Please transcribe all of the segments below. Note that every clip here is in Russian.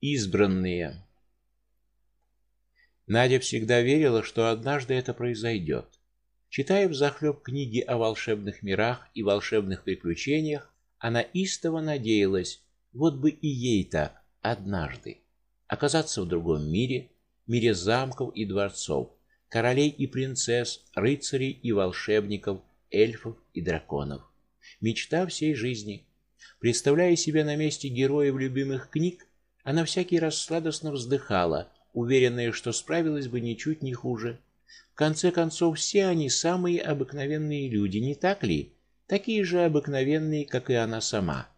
Избранные. Надя всегда верила, что однажды это произойдет. Читая взахлеб книги о волшебных мирах и волшебных приключениях, она истово надеялась, вот бы и ей так однажды оказаться в другом мире, мире замков и дворцов, королей и принцесс, рыцарей и волшебников, эльфов и драконов. Мечта всей жизни. Представляя себя на месте героев любимых книг, она всякий раз сладостно вздыхала, уверенная, что справилась бы ничуть не хуже. В конце концов, все они самые обыкновенные люди, не так ли? Такие же обыкновенные, как и она сама.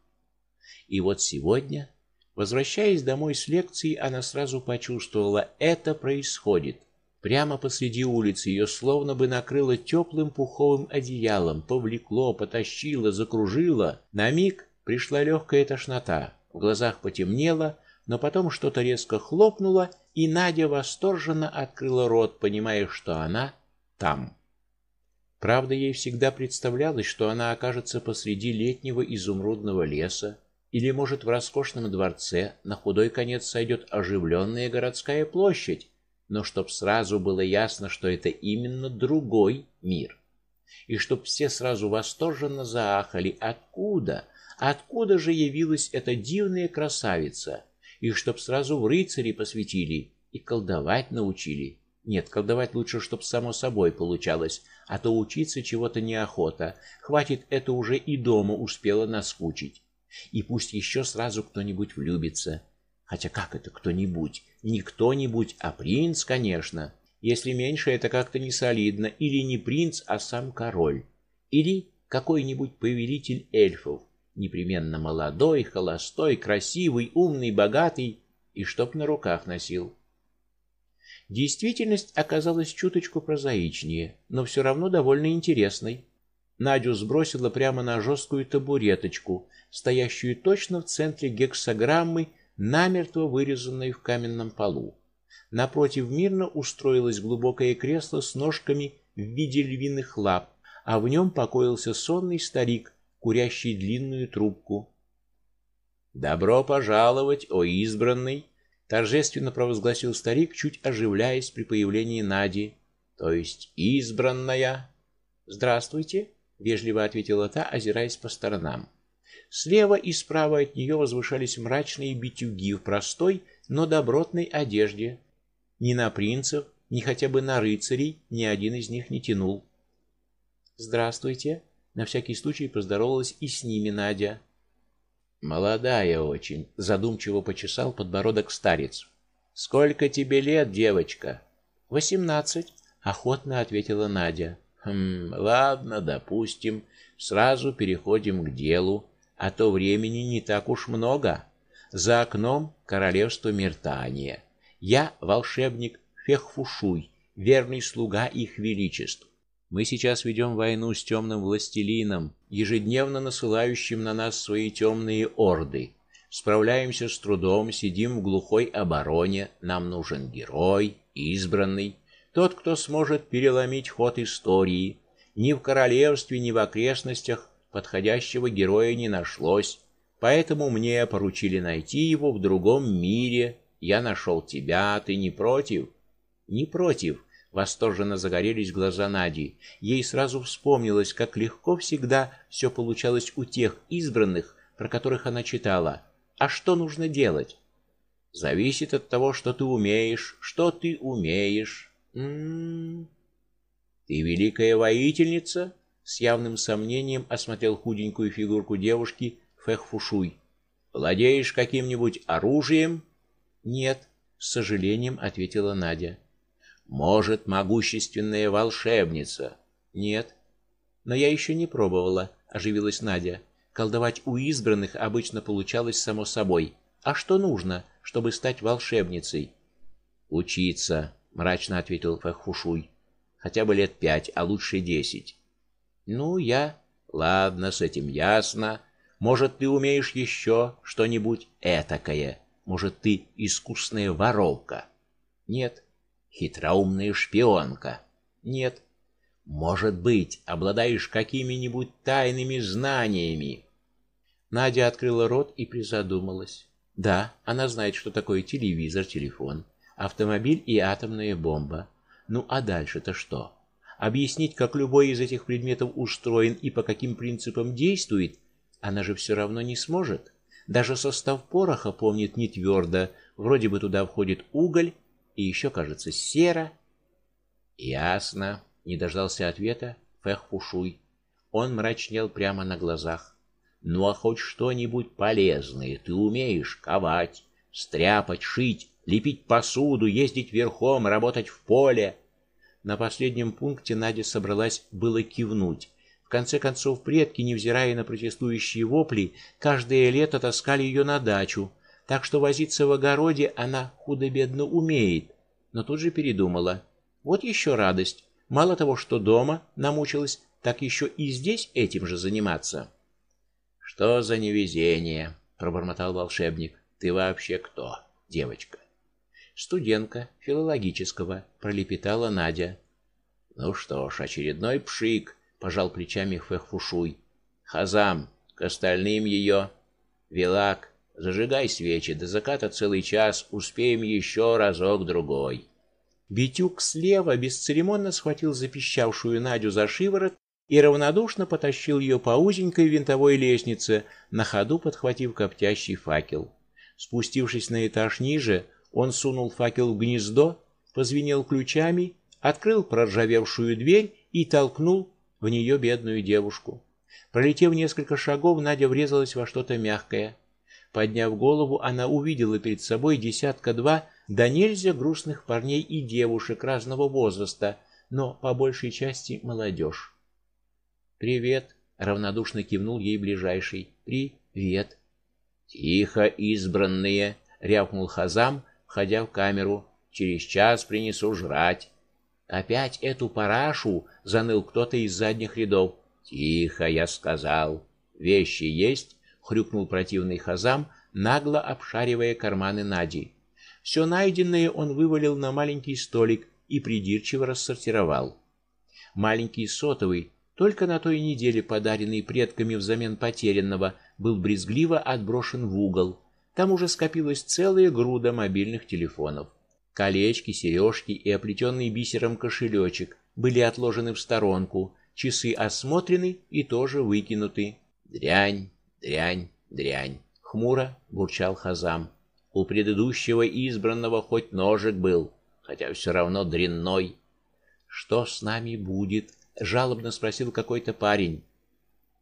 И вот сегодня, возвращаясь домой с лекции, она сразу почувствовала это происходит. Прямо посреди улицы ее словно бы накрыло теплым пуховым одеялом, повлекло, потащило, закружило. На миг пришла легкая тошнота, в глазах потемнело, но потом что-то резко хлопнуло, и Надя восторженно открыла рот, понимая, что она там. Правда, ей всегда представлялось, что она окажется посреди летнего изумрудного леса, или, может, в роскошном дворце на худой конец сойдет оживленная городская площадь, но чтоб сразу было ясно, что это именно другой мир. И чтоб все сразу восторженно заахали: "Откуда? Откуда же явилась эта дивная красавица?" И чтоб сразу в рыцари посвятили и колдовать научили. Нет, колдовать лучше, чтоб само собой получалось, а то учиться чего-то неохота. Хватит это уже и дома успела наскучить. И пусть еще сразу кто-нибудь влюбится. Хотя как это кто-нибудь? Не кто-нибудь, а принц, конечно. Если меньше это как-то не солидно, или не принц, а сам король, или какой-нибудь повелитель эльфов непременно молодой, холостой, красивый, умный, богатый и чтоб на руках носил. Действительность оказалась чуточку прозаичнее, но все равно довольно интересной. Надю сбросило прямо на жесткую табуреточку, стоящую точно в центре гексаграммы, намертво вырезанной в каменном полу. Напротив мирно устроилось глубокое кресло с ножками в виде львиных лап, а в нем покоился сонный старик курящий длинную трубку. Добро пожаловать, о избранный, торжественно провозгласил старик, чуть оживляясь при появлении Нади, то есть избранная. Здравствуйте, вежливо ответила та, озираясь по сторонам. Слева и справа от нее возвышались мрачные битюги в простой, но добротной одежде. Ни на принцев, ни хотя бы на рыцарей ни один из них не тянул. Здравствуйте, на всякий случай поздоровалась и с ними Надя. Молодая очень, задумчиво почесал подбородок старец. Сколько тебе лет, девочка? Восемнадцать, охотно ответила Надя. Хм, ладно, допустим, сразу переходим к делу, а то времени не так уж много. За окном королевство Миртания. Я волшебник Фехфушуй, верный слуга их величеств. Мы сейчас ведем войну с темным властелином, ежедневно насылающим на нас свои темные орды. Справляемся с трудом, сидим в глухой обороне. Нам нужен герой, избранный, тот, кто сможет переломить ход истории. Ни в королевстве, ни в окрестностях подходящего героя не нашлось, поэтому мне поручили найти его в другом мире. Я нашел тебя, ты не против? Не против Восторженно загорелись глаза Нади. Ей сразу вспомнилось, как легко всегда все получалось у тех избранных, про которых она читала. А что нужно делать? Зависит от того, что ты умеешь, что ты умеешь. М -м -м. Ты великая воительница? С явным сомнением осмотрел худенькую фигурку девушки Фэхфушуй. Владеешь каким-нибудь оружием? Нет, с сожалением ответила Надя. Может, могущественная волшебница? Нет. Но я еще не пробовала, оживилась Надя. Колдовать у избранных обычно получалось само собой. А что нужно, чтобы стать волшебницей? Учиться, мрачно ответил Фахфушуй. Хотя бы лет пять, а лучше десять. Ну, я Ладно, с этим ясно. Может, ты умеешь еще что-нибудь этакое? Может, ты искусная воровка? Нет, хитроумная шпионка. Нет. Может быть, обладаешь какими-нибудь тайными знаниями. Надя открыла рот и призадумалась. Да, она знает, что такое телевизор, телефон, автомобиль и атомная бомба. Ну а дальше-то что? Объяснить, как любой из этих предметов устроен и по каким принципам действует, она же все равно не сможет. Даже состав пороха помнит не твердо, вроде бы туда входит уголь и еще, кажется, сера. Ясно, не дождался ответа Фэх Фушуй. Он мрачнел прямо на глазах. Ну а хоть что-нибудь полезное ты умеешь ковать, стряпать, шить, лепить посуду, ездить верхом, работать в поле. На последнем пункте Надя собралась было кивнуть. В конце концов, предки, невзирая на протестующие вопли, каждое лето таскали ее на дачу, так что возиться в огороде она худо-бедно умеет. Но тут же передумала. Вот еще радость. Мало того, что дома намучилась, так еще и здесь этим же заниматься. Что за невезение, пробормотал волшебник. Ты вообще кто, девочка? студентка филологического, пролепетала Надя. Ну что ж, очередной пшик, пожал плечами Фэхфушуй. Хазам, к остальным ее. Вилак, зажигай свечи, до заката целый час, успеем еще разок другой. Битюк слева бесцеремонно схватил запищавшую Надю за шиворот и равнодушно потащил ее по узенькой винтовой лестнице, на ходу подхватив коптящий факел. Спустившись на этаж ниже, он сунул факел в гнездо, позвенел ключами, открыл проржавевшую дверь и толкнул в нее бедную девушку. Пролетев несколько шагов, Надя врезалась во что-то мягкое. Подняв голову, она увидела перед собой десятка два да нельзя грустных парней и девушек разного возраста, но по большей части молодежь. "Привет", равнодушно кивнул ей ближайший. "Привет". "Тихо, избранные", рявкнул Хазам, входя в камеру. Через час принесу жрать. Опять эту парашу, заныл кто-то из задних рядов. Тихо, я сказал. Вещи есть? Хрюкнул противный Хазам, нагло обшаривая карманы Нади. Все найденное он вывалил на маленький столик и придирчиво рассортировал. Маленький сотовый, только на той неделе подаренный предками взамен потерянного, был брезгливо отброшен в угол. Там уже скопилась целая груда мобильных телефонов. Колечки, сережки и оплетенный бисером кошелечек были отложены в сторонку, часы осмотрены и тоже выкинуты. Дрянь, дрянь, дрянь, хмуро бурчал Хазам. У предыдущего избранного хоть ножик был, хотя все равно дрянной. Что с нами будет? жалобно спросил какой-то парень.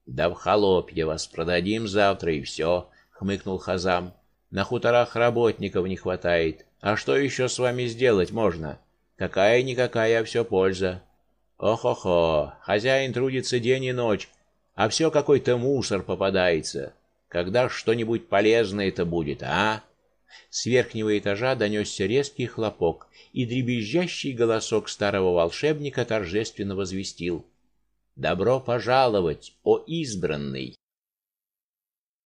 Да в холопье вас продадим завтра и все», — хмыкнул Хазам. На хуторах работников не хватает. А что еще с вами сделать можно? Какая никакая, все польза. Ох-охо, хозяин трудится день и ночь, а все какой-то мусор попадается. Когда что-нибудь полезное это будет, а? С верхнего этажа донесся резкий хлопок, и дребезжащий голосок старого волшебника торжественно возвестил: "Добро пожаловать, о избранный!"